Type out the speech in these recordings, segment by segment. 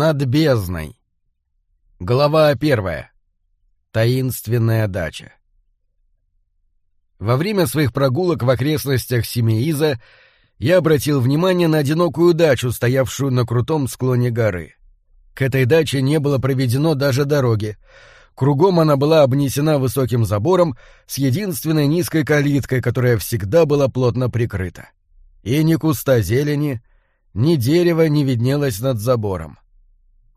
Над бездной. Глава первая. Таинственная дача. Во время своих прогулок в окрестностях Семеиза я обратил внимание на одинокую дачу, стоявшую на крутом склоне горы. К этой даче не было проведено даже дороги. Кругом она была обнесена высоким забором с единственной низкой калиткой, которая всегда была плотно прикрыта. И ни куста зелени, ни дерева не виднелось над забором.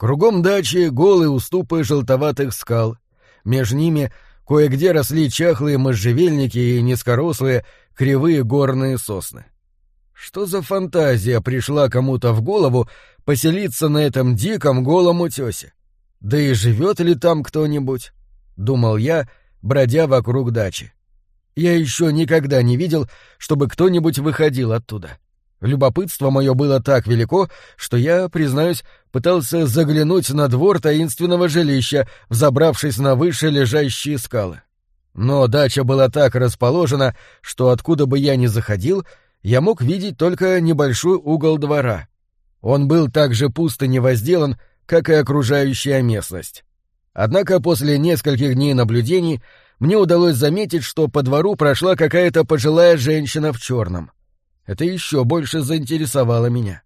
Кругом дачи голые уступы желтоватых скал. Между ними кое-где росли чахлые можжевельники и низкорослые кривые горные сосны. Что за фантазия пришла кому-то в голову поселиться на этом диком голом утесе? Да и живет ли там кто-нибудь? Думал я, бродя вокруг дачи. Я еще никогда не видел, чтобы кто-нибудь выходил оттуда. — Любопытство мое было так велико, что я, признаюсь, пытался заглянуть на двор таинственного жилища, взобравшись на выше лежащие скалы. Но дача была так расположена, что откуда бы я ни заходил, я мог видеть только небольшой угол двора. Он был так же пуст и невозделан, как и окружающая местность. Однако после нескольких дней наблюдений мне удалось заметить, что по двору прошла какая-то пожилая женщина в черном — это еще больше заинтересовало меня.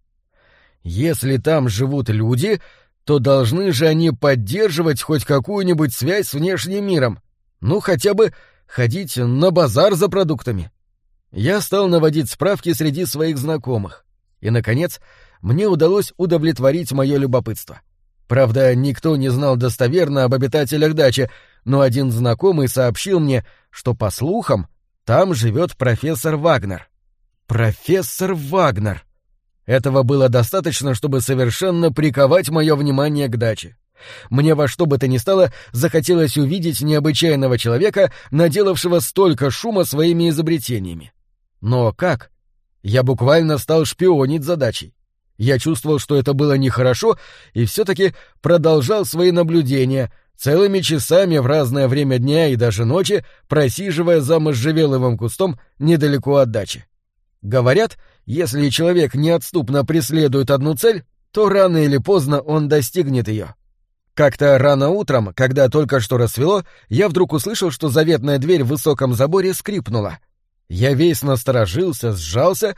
Если там живут люди, то должны же они поддерживать хоть какую-нибудь связь с внешним миром. Ну, хотя бы ходить на базар за продуктами. Я стал наводить справки среди своих знакомых. И, наконец, мне удалось удовлетворить мое любопытство. Правда, никто не знал достоверно об обитателях дачи, но один знакомый сообщил мне, что, по слухам, там живет профессор Вагнер. Профессор Вагнер. Этого было достаточно, чтобы совершенно приковать мое внимание к даче. Мне во что бы то ни стало захотелось увидеть необычайного человека, наделавшего столько шума своими изобретениями. Но как? Я буквально стал шпионить за дачей. Я чувствовал, что это было нехорошо, и все-таки продолжал свои наблюдения, целыми часами в разное время дня и даже ночи, просиживая за можжевеловым кустом недалеко от дачи. Говорят, если человек неотступно преследует одну цель, то рано или поздно он достигнет ее. Как-то рано утром, когда только что рассвело, я вдруг услышал, что заветная дверь в высоком заборе скрипнула. Я весь насторожился, сжался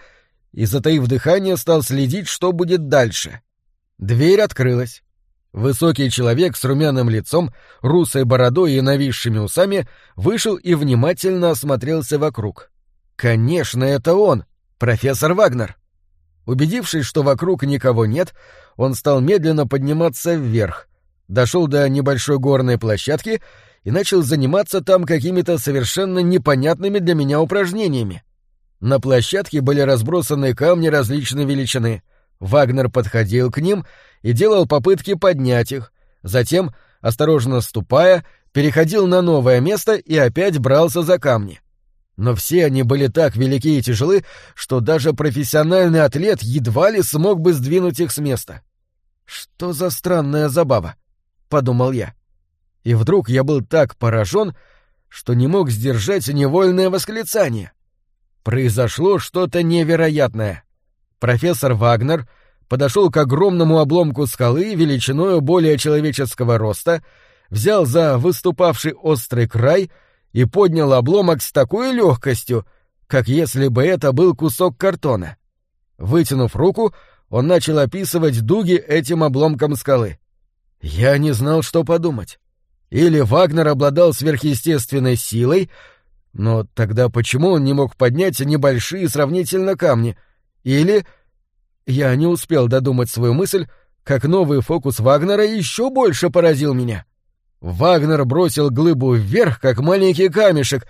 и, затаив дыхание, стал следить, что будет дальше. Дверь открылась. Высокий человек с румяным лицом, русой бородой и нависшими усами вышел и внимательно осмотрелся вокруг. Конечно, это он, «Профессор Вагнер!» Убедившись, что вокруг никого нет, он стал медленно подниматься вверх, дошел до небольшой горной площадки и начал заниматься там какими-то совершенно непонятными для меня упражнениями. На площадке были разбросаны камни различной величины. Вагнер подходил к ним и делал попытки поднять их, затем, осторожно ступая, переходил на новое место и опять брался за камни. Но все они были так велики и тяжелы, что даже профессиональный атлет едва ли смог бы сдвинуть их с места. «Что за странная забава?» — подумал я. И вдруг я был так поражен, что не мог сдержать невольное восклицание. Произошло что-то невероятное. Профессор Вагнер подошел к огромному обломку скалы величиною более человеческого роста, взял за выступавший острый край — и поднял обломок с такой легкостью, как если бы это был кусок картона. Вытянув руку, он начал описывать дуги этим обломком скалы. Я не знал, что подумать. Или Вагнер обладал сверхъестественной силой, но тогда почему он не мог поднять небольшие сравнительно камни? Или... Я не успел додумать свою мысль, как новый фокус Вагнера еще больше поразил меня. Вагнер бросил глыбу вверх, как маленький камешек,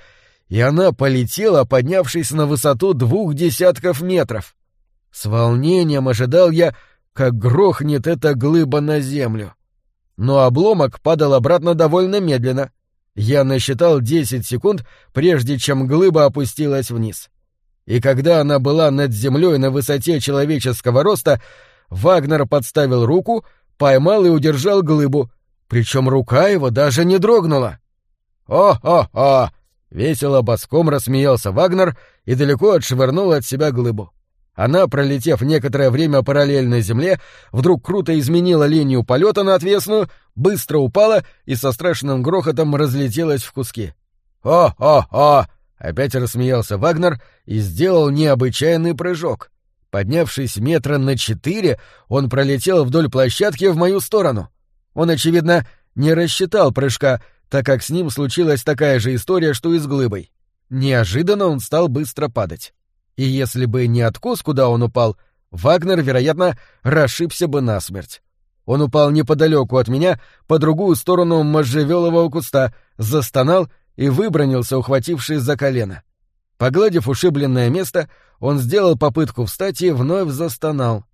и она полетела, поднявшись на высоту двух десятков метров. С волнением ожидал я, как грохнет эта глыба на землю. Но обломок падал обратно довольно медленно. Я насчитал десять секунд, прежде чем глыба опустилась вниз. И когда она была над землей на высоте человеческого роста, Вагнер подставил руку, поймал и удержал глыбу — причем рука его даже не дрогнула. «О-о-о!» — весело боском рассмеялся Вагнер и далеко отшвырнул от себя глыбу. Она, пролетев некоторое время параллельно Земле, вдруг круто изменила линию полета на отвесную, быстро упала и со страшным грохотом разлетелась в куски. «О-о-о!» — опять рассмеялся Вагнер и сделал необычайный прыжок. Поднявшись метра на четыре, он пролетел вдоль площадки в мою сторону. Он, очевидно, не рассчитал прыжка, так как с ним случилась такая же история, что и с глыбой. Неожиданно он стал быстро падать. И если бы не откос, куда он упал, Вагнер, вероятно, расшибся бы насмерть. Он упал неподалеку от меня, по другую сторону можжевелового куста, застонал и выбронился, ухватившись за колено. Погладив ушибленное место, он сделал попытку встать и вновь застонал.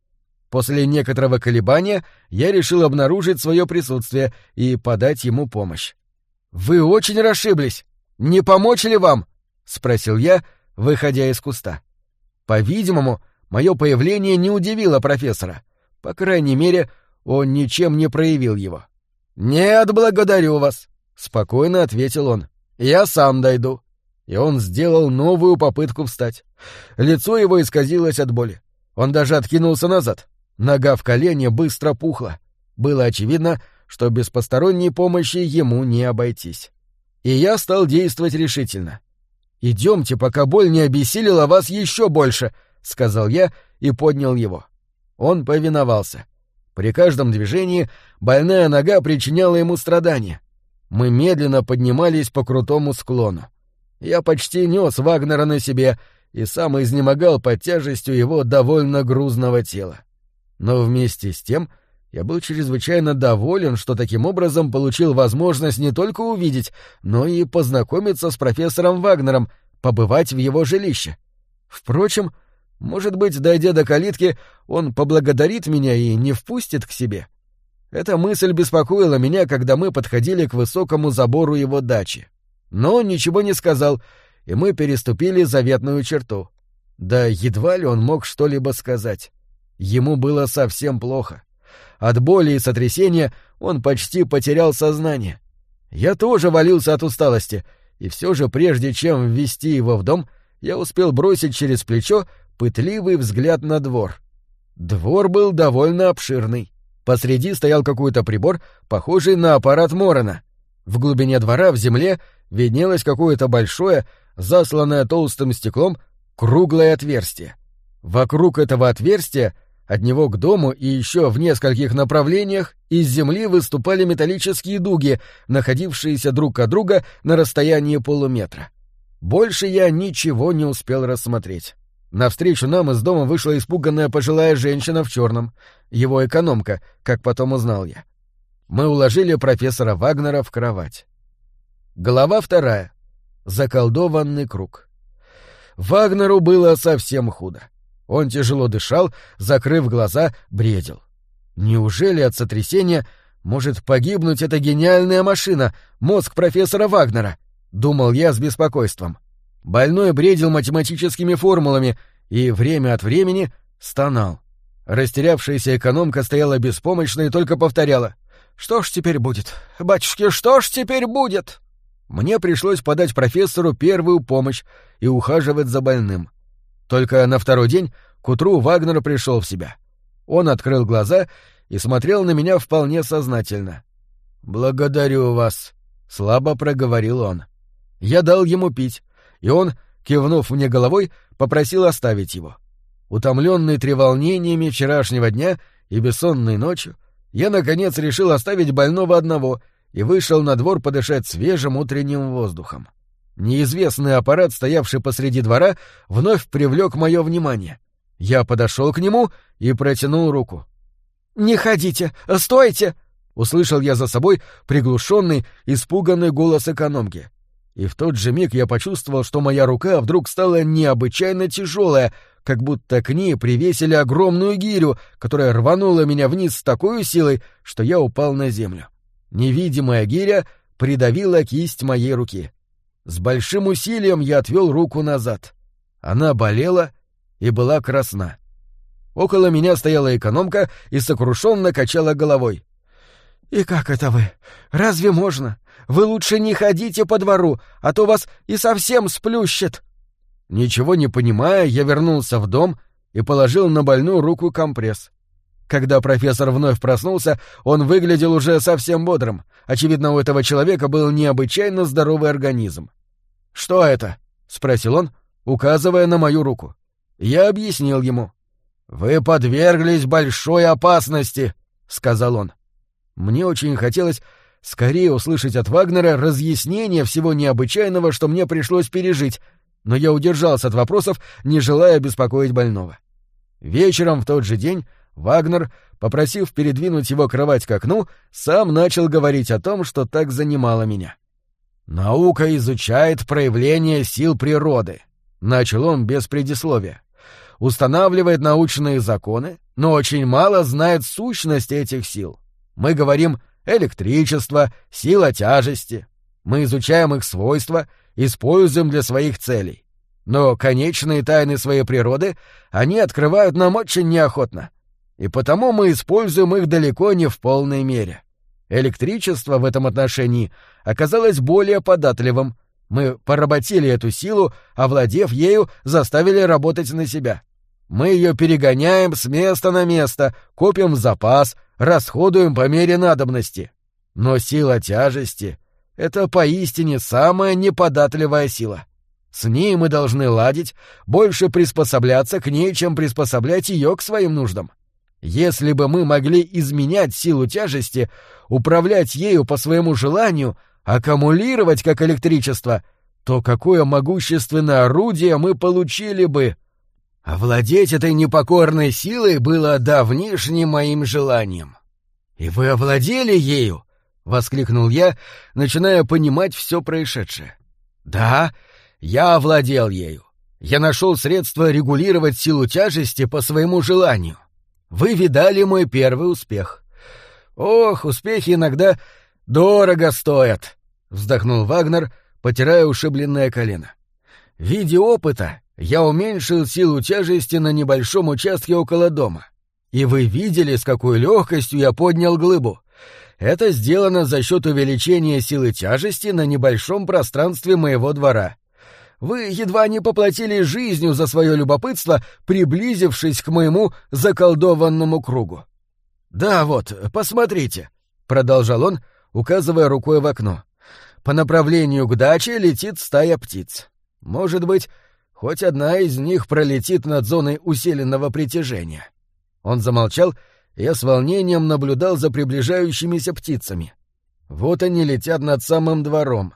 После некоторого колебания я решил обнаружить свое присутствие и подать ему помощь. «Вы очень расшиблись! Не помочь ли вам?» — спросил я, выходя из куста. По-видимому, мое появление не удивило профессора. По крайней мере, он ничем не проявил его. «Нет, благодарю вас», — спокойно ответил он. «Я сам дойду». И он сделал новую попытку встать. Лицо его исказилось от боли. Он даже откинулся назад. Нога в колене быстро пухла. Было очевидно, что без посторонней помощи ему не обойтись. И я стал действовать решительно. «Идемте, пока боль не обессилила вас еще больше», — сказал я и поднял его. Он повиновался. При каждом движении больная нога причиняла ему страдания. Мы медленно поднимались по крутому склону. Я почти нес Вагнера на себе и сам изнемогал под тяжестью его довольно грузного тела. Но вместе с тем я был чрезвычайно доволен, что таким образом получил возможность не только увидеть, но и познакомиться с профессором Вагнером, побывать в его жилище. Впрочем, может быть, дойдя до калитки, он поблагодарит меня и не впустит к себе. Эта мысль беспокоила меня, когда мы подходили к высокому забору его дачи. Но он ничего не сказал, и мы переступили заветную черту. Да едва ли он мог что-либо сказать. Ему было совсем плохо. От боли и сотрясения он почти потерял сознание. Я тоже валился от усталости, и все же прежде чем ввести его в дом, я успел бросить через плечо пытливый взгляд на двор. Двор был довольно обширный. Посреди стоял какой-то прибор, похожий на аппарат Морона. В глубине двора в земле виднелось какое-то большое, засланное толстым стеклом, круглое отверстие. Вокруг этого отверстия от него к дому и еще в нескольких направлениях из земли выступали металлические дуги, находившиеся друг от друга на расстоянии полуметра. Больше я ничего не успел рассмотреть. Навстречу нам из дома вышла испуганная пожилая женщина в черном, его экономка, как потом узнал я. Мы уложили профессора Вагнера в кровать. Глава вторая. Заколдованный круг. Вагнеру было совсем худо. Он тяжело дышал, закрыв глаза, бредил. Неужели от сотрясения может погибнуть эта гениальная машина, мозг профессора Вагнера? Думал я с беспокойством. Больной бредил математическими формулами и время от времени стонал. Растерявшаяся экономка стояла беспомощно и только повторяла. «Что ж теперь будет? Батюшки, что ж теперь будет?» Мне пришлось подать профессору первую помощь и ухаживать за больным. Только на второй день к утру Вагнер пришел в себя. Он открыл глаза и смотрел на меня вполне сознательно. «Благодарю вас», — слабо проговорил он. Я дал ему пить, и он, кивнув мне головой, попросил оставить его. Утомленный треволнениями вчерашнего дня и бессонной ночью, я, наконец, решил оставить больного одного и вышел на двор подышать свежим утренним воздухом. Неизвестный аппарат, стоявший посреди двора, вновь привлек мое внимание. Я подошел к нему и протянул руку. «Не ходите! Стойте!» — услышал я за собой приглушенный, испуганный голос экономки. И в тот же миг я почувствовал, что моя рука вдруг стала необычайно тяжелая, как будто к ней привесили огромную гирю, которая рванула меня вниз с такой силой, что я упал на землю. Невидимая гиря придавила кисть моей руки. С большим усилием я отвел руку назад. Она болела и была красна. Около меня стояла экономка и сокрушенно качала головой. «И как это вы? Разве можно? Вы лучше не ходите по двору, а то вас и совсем сплющит!» Ничего не понимая, я вернулся в дом и положил на больную руку компресс. Когда профессор вновь проснулся, он выглядел уже совсем бодрым. Очевидно, у этого человека был необычайно здоровый организм. «Что это?» — спросил он, указывая на мою руку. Я объяснил ему. «Вы подверглись большой опасности», — сказал он. Мне очень хотелось скорее услышать от Вагнера разъяснение всего необычайного, что мне пришлось пережить, но я удержался от вопросов, не желая беспокоить больного. Вечером в тот же день Вагнер, попросив передвинуть его кровать к окну, сам начал говорить о том, что так занимало меня. «Наука изучает проявление сил природы», — начал он без предисловия. «Устанавливает научные законы, но очень мало знает сущность этих сил. Мы говорим электричество, сила тяжести. Мы изучаем их свойства, используем для своих целей. Но конечные тайны своей природы они открывают нам очень неохотно. И потому мы используем их далеко не в полной мере. Электричество в этом отношении оказалось более податливым. Мы поработили эту силу, овладев ею, заставили работать на себя. Мы ее перегоняем с места на место, копим запас, расходуем по мере надобности. Но сила тяжести — это поистине самая неподатливая сила. С ней мы должны ладить, больше приспосабляться к ней, чем приспособлять ее к своим нуждам. Если бы мы могли изменять силу тяжести, управлять ею по своему желанию, аккумулировать как электричество, то какое могущественное орудие мы получили бы! Овладеть этой непокорной силой было давнишним моим желанием. «И вы овладели ею?» — воскликнул я, начиная понимать все происшедшее. «Да, я овладел ею. Я нашел средство регулировать силу тяжести по своему желанию. Вы видали мой первый успех. Ох, успехи иногда дорого стоят, вздохнул Вагнер, потирая ушибленное колено. В виде опыта я уменьшил силу тяжести на небольшом участке около дома. И вы видели, с какой легкостью я поднял глыбу. Это сделано за счет увеличения силы тяжести на небольшом пространстве моего двора. Вы едва не поплатили жизнью за свое любопытство, приблизившись к моему заколдованному кругу. «Да вот, посмотрите», — продолжал он, указывая рукой в окно. «По направлению к даче летит стая птиц. Может быть, хоть одна из них пролетит над зоной усиленного притяжения». Он замолчал, и я с волнением наблюдал за приближающимися птицами. Вот они летят над самым двором.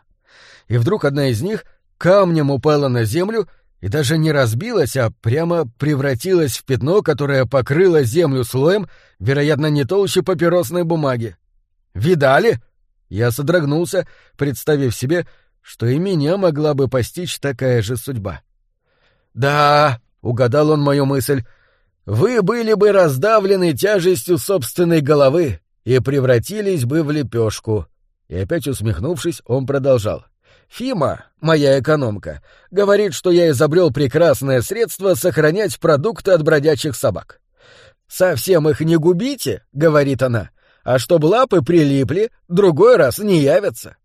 И вдруг одна из них — камнем упала на землю и даже не разбилась, а прямо превратилась в пятно, которое покрыло землю слоем, вероятно, не толще папиросной бумаги. «Видали?» Я содрогнулся, представив себе, что и меня могла бы постичь такая же судьба. «Да», — угадал он мою мысль, — «вы были бы раздавлены тяжестью собственной головы и превратились бы в лепешку». И опять усмехнувшись, он продолжал. — Фима, моя экономка, говорит, что я изобрел прекрасное средство сохранять продукты от бродячих собак. «Совсем их не губите», — говорит она, — «а чтоб лапы прилипли, другой раз не явятся».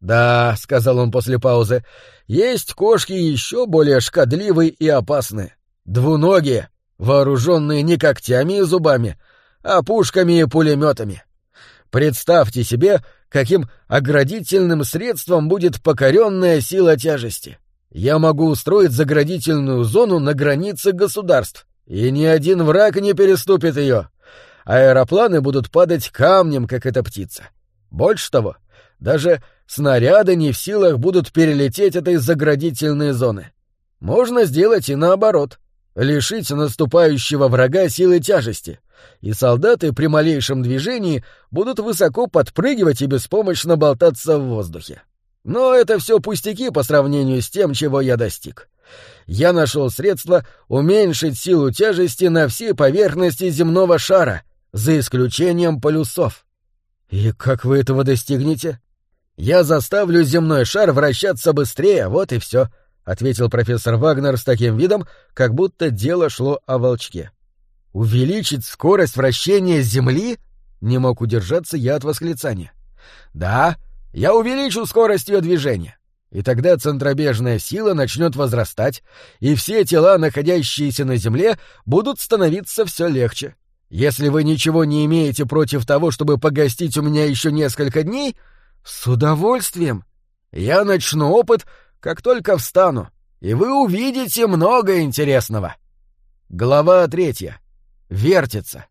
«Да», — сказал он после паузы, — «есть кошки еще более шкодливые и опасные. Двуногие, вооруженные не когтями и зубами, а пушками и пулеметами. Представьте себе, каким оградительным средством будет покоренная сила тяжести. Я могу устроить заградительную зону на границе государств, и ни один враг не переступит ее. Аэропланы будут падать камнем, как эта птица. Больше того, даже снаряды не в силах будут перелететь этой заградительной зоны. Можно сделать и наоборот. Лишить наступающего врага силы тяжести, и солдаты при малейшем движении будут высоко подпрыгивать и беспомощно болтаться в воздухе. Но это все пустяки по сравнению с тем, чего я достиг. Я нашел средство уменьшить силу тяжести на всей поверхности земного шара, за исключением полюсов. И как вы этого достигнете? Я заставлю земной шар вращаться быстрее, вот и все, ответил профессор Вагнер с таким видом, как будто дело шло о волчке. Увеличить скорость вращения Земли? Не мог удержаться я от восклицания. Да, я увеличу скорость ее движения. И тогда центробежная сила начнет возрастать, и все тела, находящиеся на Земле, будут становиться все легче. Если вы ничего не имеете против того, чтобы погостить у меня еще несколько дней, с удовольствием. Я начну опыт, как только встану, и вы увидите много интересного. Глава третья. Вертится.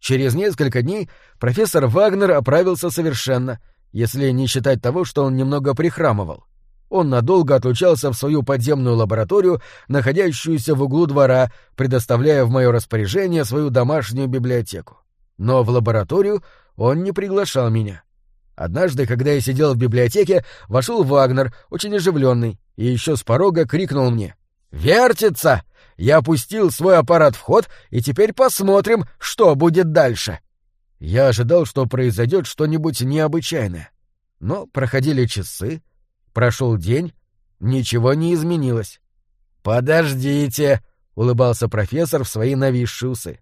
Через несколько дней профессор Вагнер оправился совершенно, если не считать того, что он немного прихрамывал. Он надолго отлучался в свою подземную лабораторию, находящуюся в углу двора, предоставляя в мое распоряжение свою домашнюю библиотеку. Но в лабораторию он не приглашал меня. Однажды, когда я сидел в библиотеке, вошел Вагнер, очень оживленный, и еще с порога крикнул мне «Вертится!» Я опустил свой аппарат в ход, и теперь посмотрим, что будет дальше. Я ожидал, что произойдет что-нибудь необычайное. Но проходили часы, прошел день, ничего не изменилось. «Подождите!» — улыбался профессор в свои нависшие усы.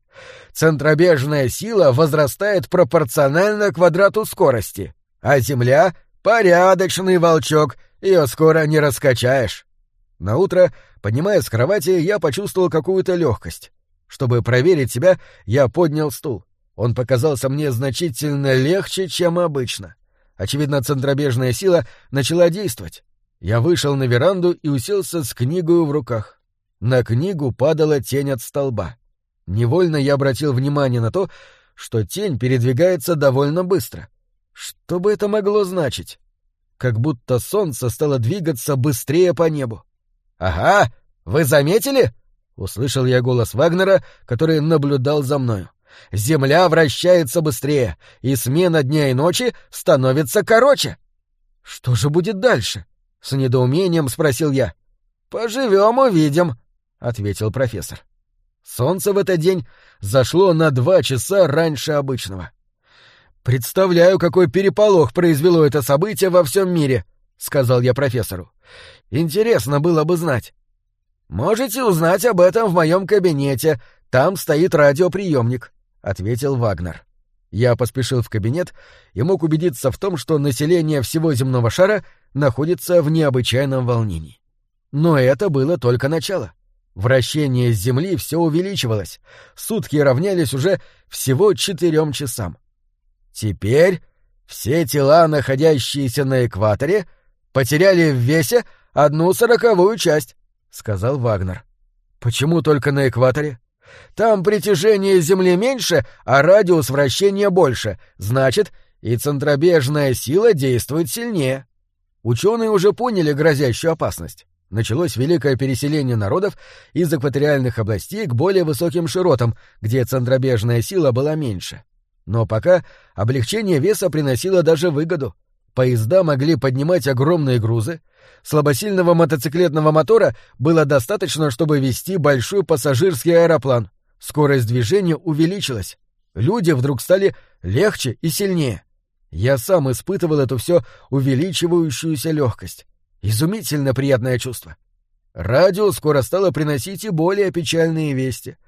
«Центробежная сила возрастает пропорционально квадрату скорости, а Земля — порядочный волчок, ее скоро не раскачаешь». На утро, поднимаясь с кровати, я почувствовал какую-то легкость. Чтобы проверить себя, я поднял стул. Он показался мне значительно легче, чем обычно. Очевидно, центробежная сила начала действовать. Я вышел на веранду и уселся с книгой в руках. На книгу падала тень от столба. Невольно я обратил внимание на то, что тень передвигается довольно быстро. Что бы это могло значить? Как будто солнце стало двигаться быстрее по небу. «Ага, вы заметили?» — услышал я голос Вагнера, который наблюдал за мною. «Земля вращается быстрее, и смена дня и ночи становится короче». «Что же будет дальше?» — с недоумением спросил я. «Поживем, увидим», — ответил профессор. Солнце в этот день зашло на два часа раньше обычного. «Представляю, какой переполох произвело это событие во всем мире», — сказал я профессору. Интересно было бы знать. Можете узнать об этом в моем кабинете. Там стоит радиоприемник, ответил Вагнер. Я поспешил в кабинет и мог убедиться в том, что население всего земного шара находится в необычайном волнении. Но это было только начало. Вращение Земли все увеличивалось. Сутки равнялись уже всего четырем часам. Теперь все тела, находящиеся на экваторе, потеряли в весе одну сороковую часть, — сказал Вагнер. — Почему только на экваторе? Там притяжение Земли меньше, а радиус вращения больше, значит, и центробежная сила действует сильнее. Ученые уже поняли грозящую опасность. Началось великое переселение народов из экваториальных областей к более высоким широтам, где центробежная сила была меньше. Но пока облегчение веса приносило даже выгоду. Поезда могли поднимать огромные грузы, слабосильного мотоциклетного мотора было достаточно, чтобы вести большой пассажирский аэроплан. Скорость движения увеличилась. Люди вдруг стали легче и сильнее. Я сам испытывал эту все увеличивающуюся легкость. Изумительно приятное чувство. Радио скоро стало приносить и более печальные вести.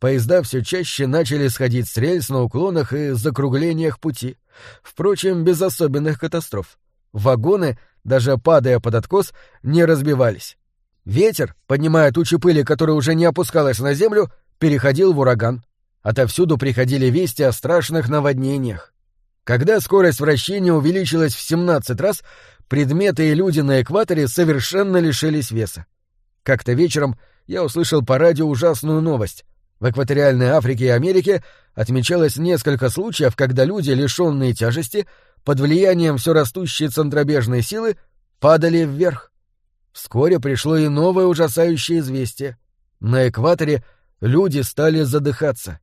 Поезда все чаще начали сходить с рельс на уклонах и закруглениях пути. Впрочем, без особенных катастроф. Вагоны, даже падая под откос, не разбивались. Ветер, поднимая тучи пыли, которая уже не опускалась на землю, переходил в ураган. Отовсюду приходили вести о страшных наводнениях. Когда скорость вращения увеличилась в 17 раз, предметы и люди на экваторе совершенно лишились веса. Как-то вечером я услышал по радио ужасную новость. В экваториальной Африке и Америке отмечалось несколько случаев, когда люди, лишенные тяжести, под влиянием все растущей центробежной силы, падали вверх. Вскоре пришло и новое ужасающее известие. На экваторе люди стали задыхаться.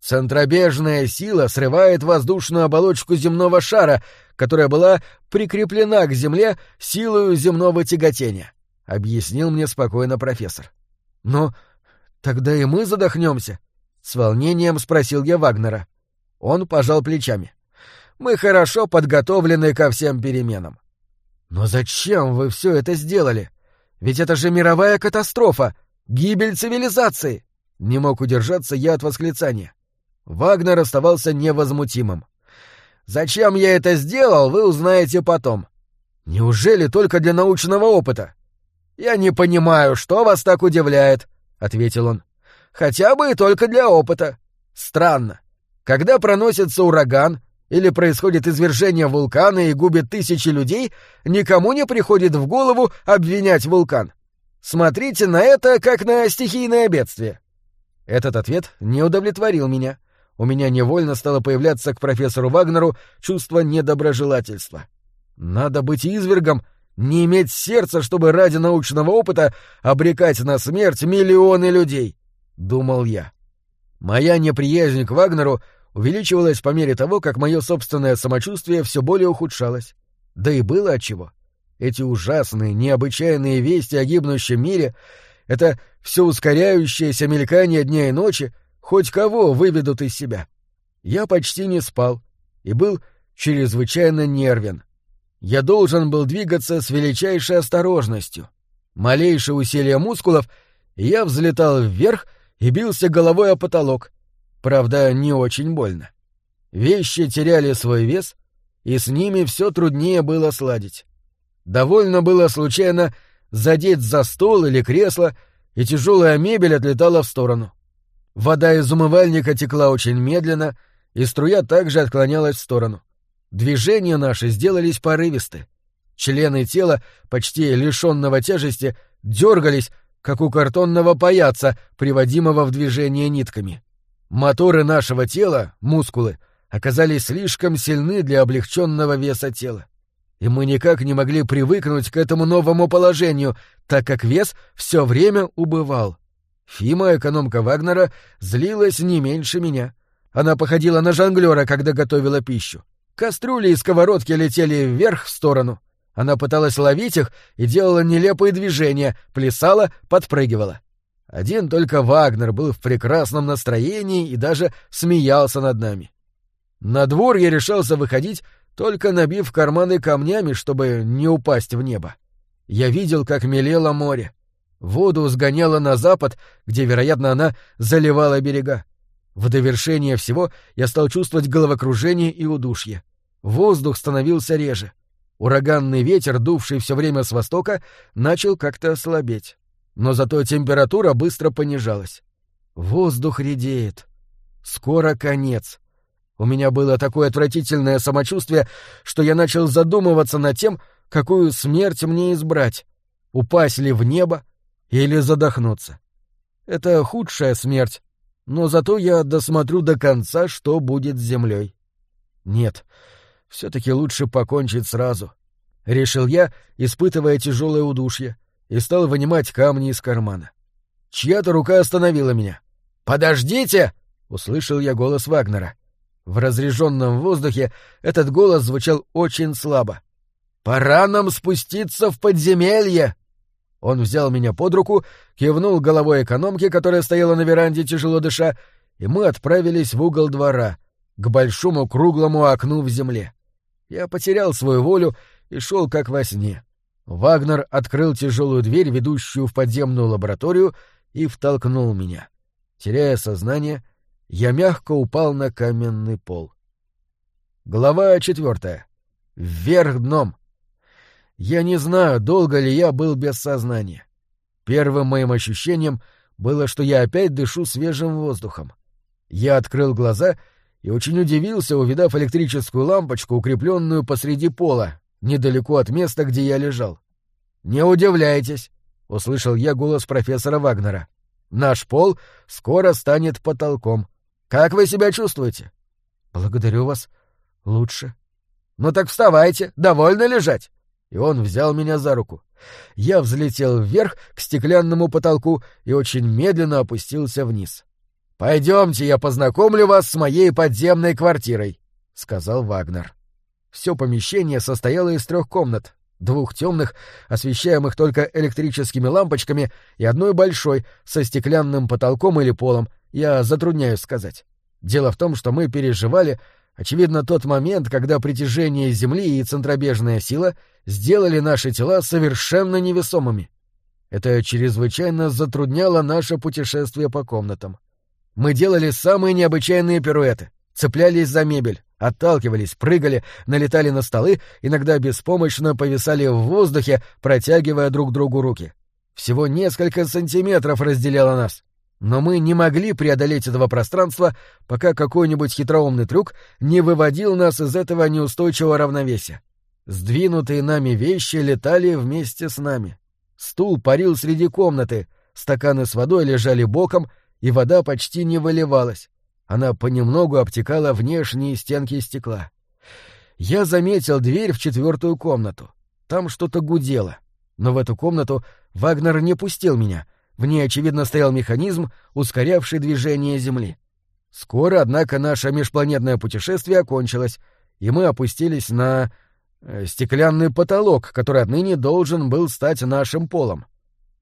Центробежная сила срывает воздушную оболочку земного шара, которая была прикреплена к Земле силою земного тяготения, — объяснил мне спокойно профессор. Но Тогда и мы задохнемся? С волнением спросил я Вагнера. Он пожал плечами. Мы хорошо подготовлены ко всем переменам. Но зачем вы все это сделали? Ведь это же мировая катастрофа, гибель цивилизации. Не мог удержаться я от восклицания. Вагнер оставался невозмутимым. Зачем я это сделал, вы узнаете потом. Неужели только для научного опыта? Я не понимаю, что вас так удивляет, ответил он. Хотя бы и только для опыта. Странно. Когда проносится ураган или происходит извержение вулкана и губит тысячи людей, никому не приходит в голову обвинять вулкан. Смотрите на это как на стихийное бедствие. Этот ответ не удовлетворил меня. У меня невольно стало появляться к профессору Вагнеру чувство недоброжелательства. Надо быть извергом, не иметь сердца, чтобы ради научного опыта обрекать на смерть миллионы людей, — думал я. Моя неприязнь к Вагнеру увеличивалась по мере того, как мое собственное самочувствие все более ухудшалось. Да и было отчего. Эти ужасные, необычайные вести о гибнущем мире, это все ускоряющееся мелькание дня и ночи, хоть кого выведут из себя. Я почти не спал и был чрезвычайно нервен. Я должен был двигаться с величайшей осторожностью. Малейшее усилие мускулов, и я взлетал вверх и бился головой о потолок. Правда, не очень больно. Вещи теряли свой вес, и с ними все труднее было сладить. Довольно было случайно задеть за стол или кресло, и тяжелая мебель отлетала в сторону. Вода из умывальника текла очень медленно, и струя также отклонялась в сторону. Движения наши сделались порывисты. Члены тела, почти лишенного тяжести, дергались, как у картонного паяца, приводимого в движение нитками. Моторы нашего тела, мускулы, оказались слишком сильны для облегченного веса тела. И мы никак не могли привыкнуть к этому новому положению, так как вес все время убывал. Фима, экономка Вагнера, злилась не меньше меня. Она походила на жонглера, когда готовила пищу. Кастрюли и сковородки летели вверх в сторону. Она пыталась ловить их и делала нелепые движения, плясала, подпрыгивала. Один только Вагнер был в прекрасном настроении и даже смеялся над нами. На двор я решался выходить, только набив карманы камнями, чтобы не упасть в небо. Я видел, как мелело море. Воду сгоняло на запад, где, вероятно, она заливала берега. В довершение всего я стал чувствовать головокружение и удушье. Воздух становился реже. Ураганный ветер, дувший все время с востока, начал как-то слабеть. Но зато температура быстро понижалась. Воздух редеет. Скоро конец. У меня было такое отвратительное самочувствие, что я начал задумываться над тем, какую смерть мне избрать. Упасть ли в небо или задохнуться. Это худшая смерть, но зато я досмотрю до конца, что будет с землей. Нет, все-таки лучше покончить сразу. Решил я, испытывая тяжелое удушье, и стал вынимать камни из кармана. Чья-то рука остановила меня. «Подождите!» — услышал я голос Вагнера. В разреженном воздухе этот голос звучал очень слабо. «Пора нам спуститься в подземелье!» Он взял меня под руку, кивнул головой экономки, которая стояла на веранде, тяжело дыша, и мы отправились в угол двора, к большому круглому окну в земле. Я потерял свою волю и шел как во сне. Вагнер открыл тяжелую дверь, ведущую в подземную лабораторию, и втолкнул меня. Теряя сознание, я мягко упал на каменный пол. Глава четвертая. Вверх дном. Я не знаю, долго ли я был без сознания. Первым моим ощущением было, что я опять дышу свежим воздухом. Я открыл глаза и очень удивился, увидав электрическую лампочку, укрепленную посреди пола, недалеко от места, где я лежал. «Не удивляйтесь», — услышал я голос профессора Вагнера. «Наш пол скоро станет потолком. Как вы себя чувствуете?» «Благодарю вас. Лучше». «Ну так вставайте, довольно лежать и он взял меня за руку. Я взлетел вверх к стеклянному потолку и очень медленно опустился вниз. «Пойдемте, я познакомлю вас с моей подземной квартирой», — сказал Вагнер. Все помещение состояло из трех комнат, двух темных, освещаемых только электрическими лампочками, и одной большой, со стеклянным потолком или полом, я затрудняюсь сказать. Дело в том, что мы переживали, Очевидно, тот момент, когда притяжение Земли и центробежная сила сделали наши тела совершенно невесомыми. Это чрезвычайно затрудняло наше путешествие по комнатам. Мы делали самые необычайные пируэты, цеплялись за мебель, отталкивались, прыгали, налетали на столы, иногда беспомощно повисали в воздухе, протягивая друг другу руки. Всего несколько сантиметров разделяло нас. Но мы не могли преодолеть этого пространства, пока какой-нибудь хитроумный трюк не выводил нас из этого неустойчивого равновесия. Сдвинутые нами вещи летали вместе с нами. Стул парил среди комнаты, стаканы с водой лежали боком, и вода почти не выливалась. Она понемногу обтекала внешние стенки стекла. Я заметил дверь в четвертую комнату. Там что-то гудело. Но в эту комнату Вагнер не пустил меня. В ней, очевидно, стоял механизм, ускорявший движение Земли. Скоро, однако, наше межпланетное путешествие окончилось, и мы опустились на э, стеклянный потолок, который отныне должен был стать нашим полом.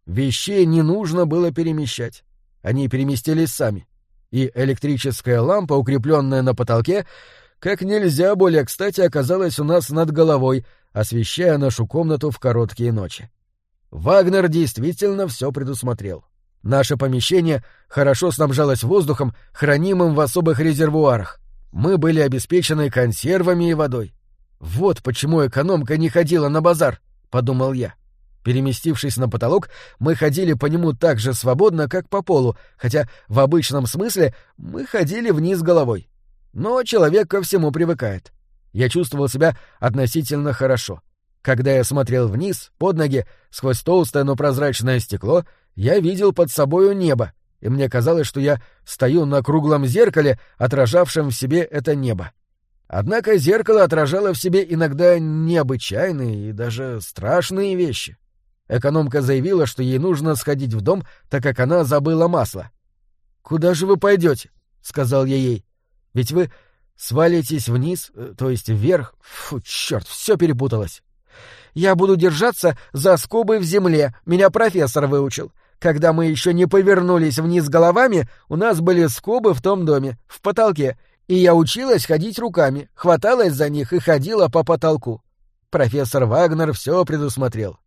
Вещей не нужно было перемещать. Они переместились сами. И электрическая лампа, укрепленная на потолке, как нельзя более кстати оказалась у нас над головой, освещая нашу комнату в короткие ночи. Вагнер действительно все предусмотрел. Наше помещение хорошо снабжалось воздухом, хранимым в особых резервуарах. Мы были обеспечены консервами и водой. Вот почему экономка не ходила на базар, подумал я. Переместившись на потолок, мы ходили по нему так же свободно, как по полу, хотя в обычном смысле мы ходили вниз головой. Но человек ко всему привыкает. Я чувствовал себя относительно хорошо. Когда я смотрел вниз, под ноги, сквозь толстое, но прозрачное стекло, я видел под собою небо, и мне казалось, что я стою на круглом зеркале, отражавшем в себе это небо. Однако зеркало отражало в себе иногда необычайные и даже страшные вещи. Экономка заявила, что ей нужно сходить в дом, так как она забыла масло. «Куда же вы пойдете?» — сказал я ей. «Ведь вы свалитесь вниз, э, то есть вверх. Фу, черт, все перепуталось. Я буду держаться за скобы в земле, меня профессор выучил. Когда мы еще не повернулись вниз головами, у нас были скобы в том доме, в потолке, и я училась ходить руками, хваталась за них и ходила по потолку. Профессор Вагнер все предусмотрел.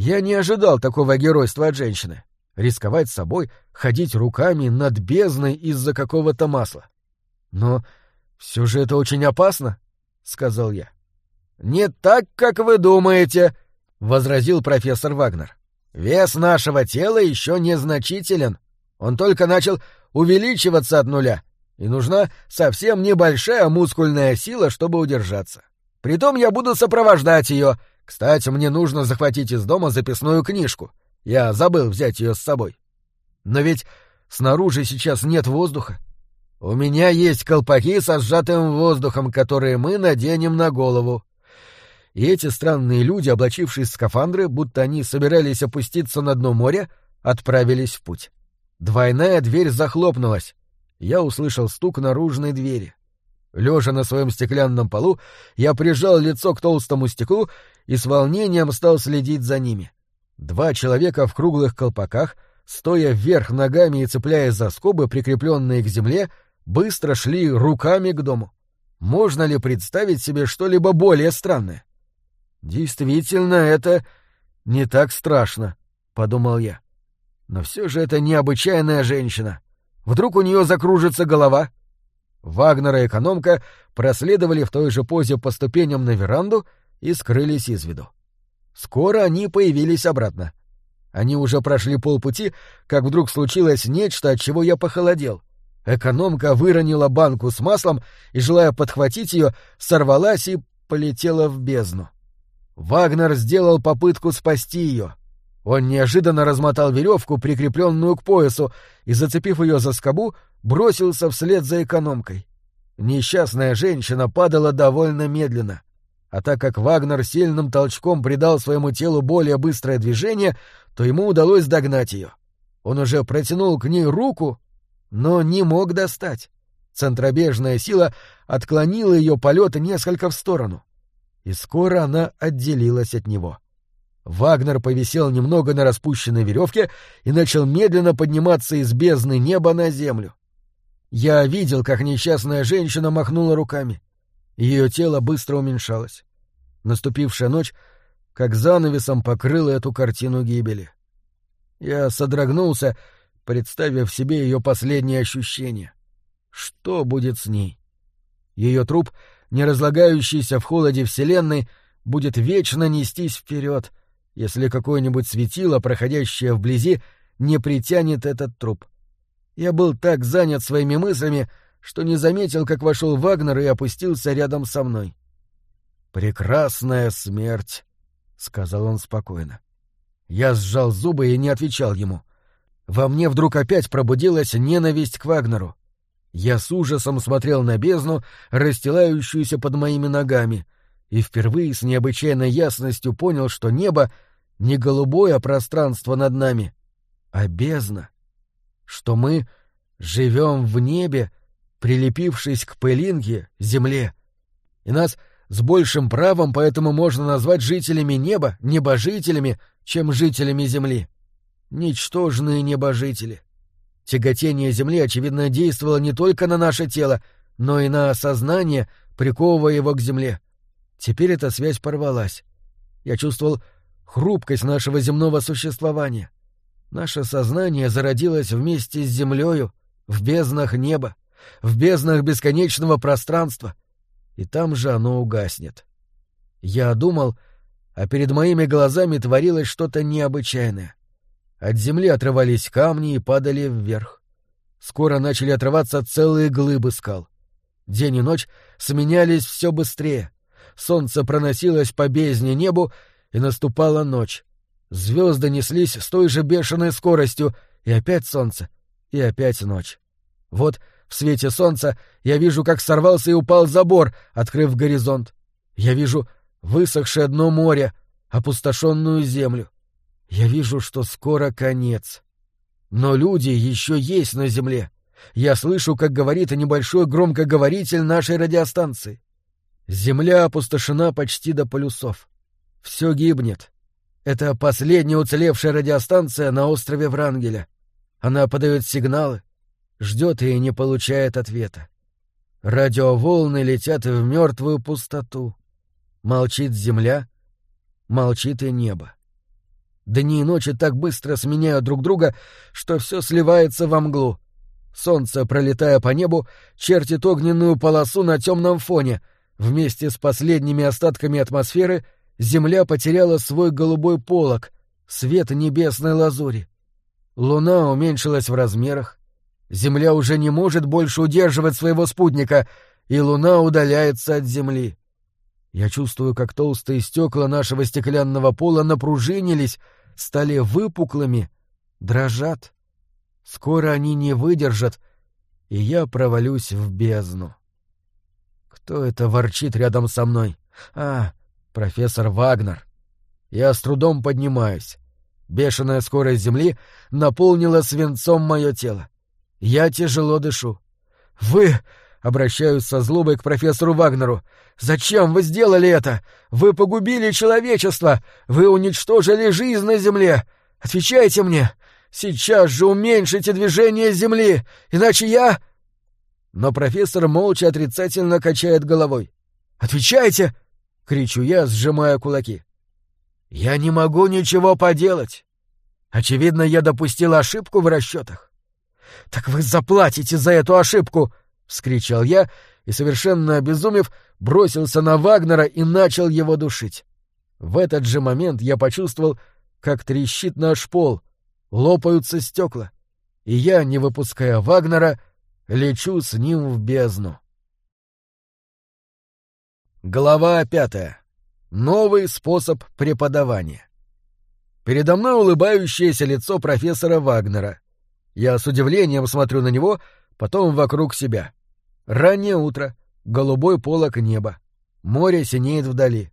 Я не ожидал такого геройства от женщины. Рисковать собой, ходить руками над бездной из-за какого-то масла. Но все же это очень опасно, — сказал я. «Не так, как вы думаете», — возразил профессор Вагнер. «Вес нашего тела еще незначителен. Он только начал увеличиваться от нуля, и нужна совсем небольшая мускульная сила, чтобы удержаться. Притом я буду сопровождать ее. Кстати, мне нужно захватить из дома записную книжку. Я забыл взять ее с собой. Но ведь снаружи сейчас нет воздуха. У меня есть колпаки со сжатым воздухом, которые мы наденем на голову и эти странные люди, облачившись в скафандры, будто они собирались опуститься на дно моря, отправились в путь. Двойная дверь захлопнулась. Я услышал стук наружной двери. Лежа на своем стеклянном полу, я прижал лицо к толстому стеклу и с волнением стал следить за ними. Два человека в круглых колпаках, стоя вверх ногами и цепляясь за скобы, прикрепленные к земле, быстро шли руками к дому. Можно ли представить себе что-либо более странное? Действительно, это не так страшно, подумал я. Но все же это необычайная женщина. Вдруг у нее закружится голова? Вагнер и экономка проследовали в той же позе по ступеням на веранду и скрылись из виду. Скоро они появились обратно. Они уже прошли полпути, как вдруг случилось нечто, от чего я похолодел. Экономка выронила банку с маслом и, желая подхватить ее, сорвалась и полетела в бездну. Вагнер сделал попытку спасти ее. Он неожиданно размотал веревку, прикрепленную к поясу, и, зацепив ее за скобу, бросился вслед за экономкой. Несчастная женщина падала довольно медленно. А так как Вагнер сильным толчком придал своему телу более быстрое движение, то ему удалось догнать ее. Он уже протянул к ней руку, но не мог достать. Центробежная сила отклонила ее полет несколько в сторону и скоро она отделилась от него. Вагнер повисел немного на распущенной веревке и начал медленно подниматься из бездны неба на землю. Я видел, как несчастная женщина махнула руками. Ее тело быстро уменьшалось. Наступившая ночь как занавесом покрыла эту картину гибели. Я содрогнулся, представив себе ее последние ощущения. Что будет с ней? Ее труп, не разлагающийся в холоде Вселенной, будет вечно нестись вперед, если какое-нибудь светило, проходящее вблизи, не притянет этот труп. Я был так занят своими мыслями, что не заметил, как вошел Вагнер и опустился рядом со мной. «Прекрасная смерть», — сказал он спокойно. Я сжал зубы и не отвечал ему. Во мне вдруг опять пробудилась ненависть к Вагнеру. Я с ужасом смотрел на бездну, расстилающуюся под моими ногами, и впервые с необычайной ясностью понял, что небо — не голубое пространство над нами, а бездна, что мы живем в небе, прилепившись к пылинке, земле, и нас с большим правом поэтому можно назвать жителями неба, небожителями, чем жителями земли. Ничтожные небожители. Тяготение земли, очевидно, действовало не только на наше тело, но и на сознание, приковывая его к земле. Теперь эта связь порвалась. Я чувствовал хрупкость нашего земного существования. Наше сознание зародилось вместе с землею, в безднах неба, в безднах бесконечного пространства, и там же оно угаснет. Я думал, а перед моими глазами творилось что-то необычайное. От земли отрывались камни и падали вверх. Скоро начали отрываться целые глыбы скал. День и ночь сменялись все быстрее. Солнце проносилось по бездне небу, и наступала ночь. Звезды неслись с той же бешеной скоростью, и опять солнце, и опять ночь. Вот в свете солнца я вижу, как сорвался и упал забор, открыв горизонт. Я вижу высохшее дно моря, опустошенную землю. Я вижу, что скоро конец. Но люди еще есть на земле. Я слышу, как говорит небольшой громкоговоритель нашей радиостанции. Земля опустошена почти до полюсов. Все гибнет. Это последняя уцелевшая радиостанция на острове Врангеля. Она подает сигналы, ждет и не получает ответа. Радиоволны летят в мертвую пустоту. Молчит земля, молчит и небо. Дни и ночи так быстро сменяют друг друга, что все сливается во мглу. Солнце, пролетая по небу, чертит огненную полосу на темном фоне. Вместе с последними остатками атмосферы — Земля потеряла свой голубой полог, свет небесной лазури. Луна уменьшилась в размерах. Земля уже не может больше удерживать своего спутника, и Луна удаляется от Земли. Я чувствую, как толстые стекла нашего стеклянного пола напружинились, стали выпуклыми, дрожат. Скоро они не выдержат, и я провалюсь в бездну. Кто это ворчит рядом со мной? А, профессор Вагнер. Я с трудом поднимаюсь. Бешеная скорость земли наполнила свинцом мое тело. Я тяжело дышу. «Вы...» — обращаюсь со злобой к профессору Вагнеру. «Зачем вы сделали это? Вы погубили человечество! Вы уничтожили жизнь на Земле! Отвечайте мне! Сейчас же уменьшите движение Земли, иначе я...» Но профессор молча отрицательно качает головой. «Отвечайте!» Кричу я, сжимая кулаки. Я не могу ничего поделать. Очевидно, я допустил ошибку в расчетах. Так вы заплатите за эту ошибку! вскричал я и, совершенно обезумев, бросился на Вагнера и начал его душить. В этот же момент я почувствовал, как трещит наш пол, лопаются стекла, и я, не выпуская Вагнера, лечу с ним в бездну. Глава пятая. Новый способ преподавания. Передо мной улыбающееся лицо профессора Вагнера. Я с удивлением смотрю на него, потом вокруг себя. Раннее утро, голубой полок неба. Море синеет вдали.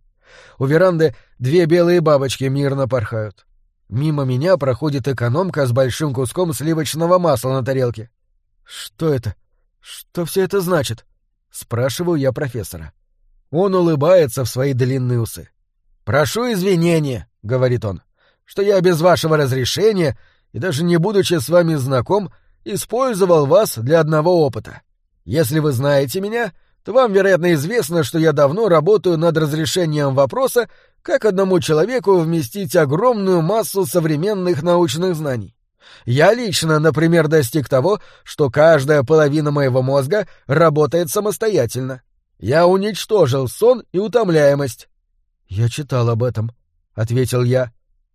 У веранды две белые бабочки мирно порхают. Мимо меня проходит экономка с большим куском сливочного масла на тарелке. «Что это? Что все это значит?» — спрашиваю я профессора. Он улыбается в свои длинные усы. «Прошу извинения», — говорит он, — «что я без вашего разрешения и даже не будучи с вами знаком, использовал вас для одного опыта. Если вы знаете меня, то вам, вероятно, известно, что я давно работаю над разрешением вопроса, как одному человеку вместить огромную массу современных научных знаний. Я лично, например, достиг того, что каждая половина моего мозга работает самостоятельно. Я уничтожил сон и утомляемость. Я читал об этом, ответил я.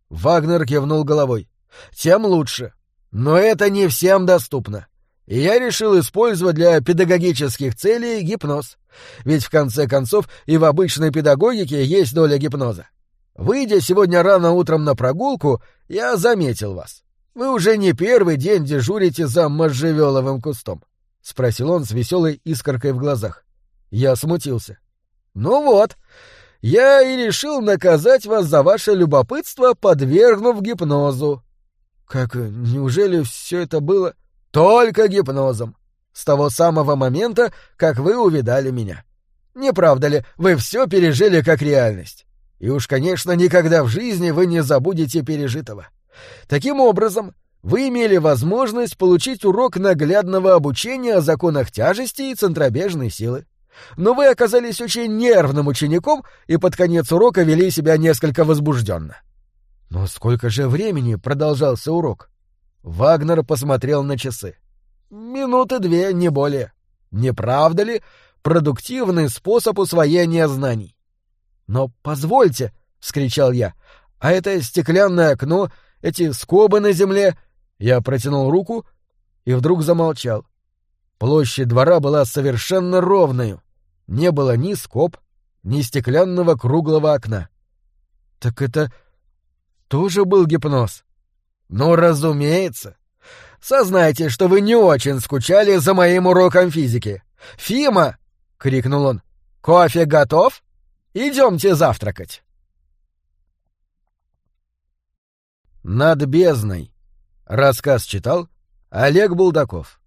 Вагнер кивнул головой. Тем лучше. Но это не всем доступно. И я решил использовать для педагогических целей гипноз. Ведь в конце концов и в обычной педагогике есть доля гипноза. Выйдя сегодня рано утром на прогулку, я заметил вас. Вы уже не первый день дежурите за можжевеловым кустом. — спросил он с веселой искоркой в глазах. Я смутился. «Ну вот, я и решил наказать вас за ваше любопытство, подвергнув гипнозу». «Как, неужели все это было...» «Только гипнозом. С того самого момента, как вы увидали меня. Не правда ли, вы все пережили как реальность? И уж, конечно, никогда в жизни вы не забудете пережитого. Таким образом, вы имели возможность получить урок наглядного обучения о законах тяжести и центробежной силы. Но вы оказались очень нервным учеником и под конец урока вели себя несколько возбужденно. Но сколько же времени продолжался урок? Вагнер посмотрел на часы. Минуты две, не более. Не правда ли? Продуктивный способ усвоения знаний. Но позвольте, — вскричал я, — а это стеклянное окно, эти скобы на земле — я протянул руку и вдруг замолчал. Площадь двора была совершенно ровною. Не было ни скоб, ни стеклянного круглого окна. Так это тоже был гипноз? Ну, разумеется. Сознайте, что вы не очень скучали за моим уроком физики. Фима! — крикнул он. — Кофе готов? Идемте завтракать. Над бездной. Рассказ читал Олег Булдаков.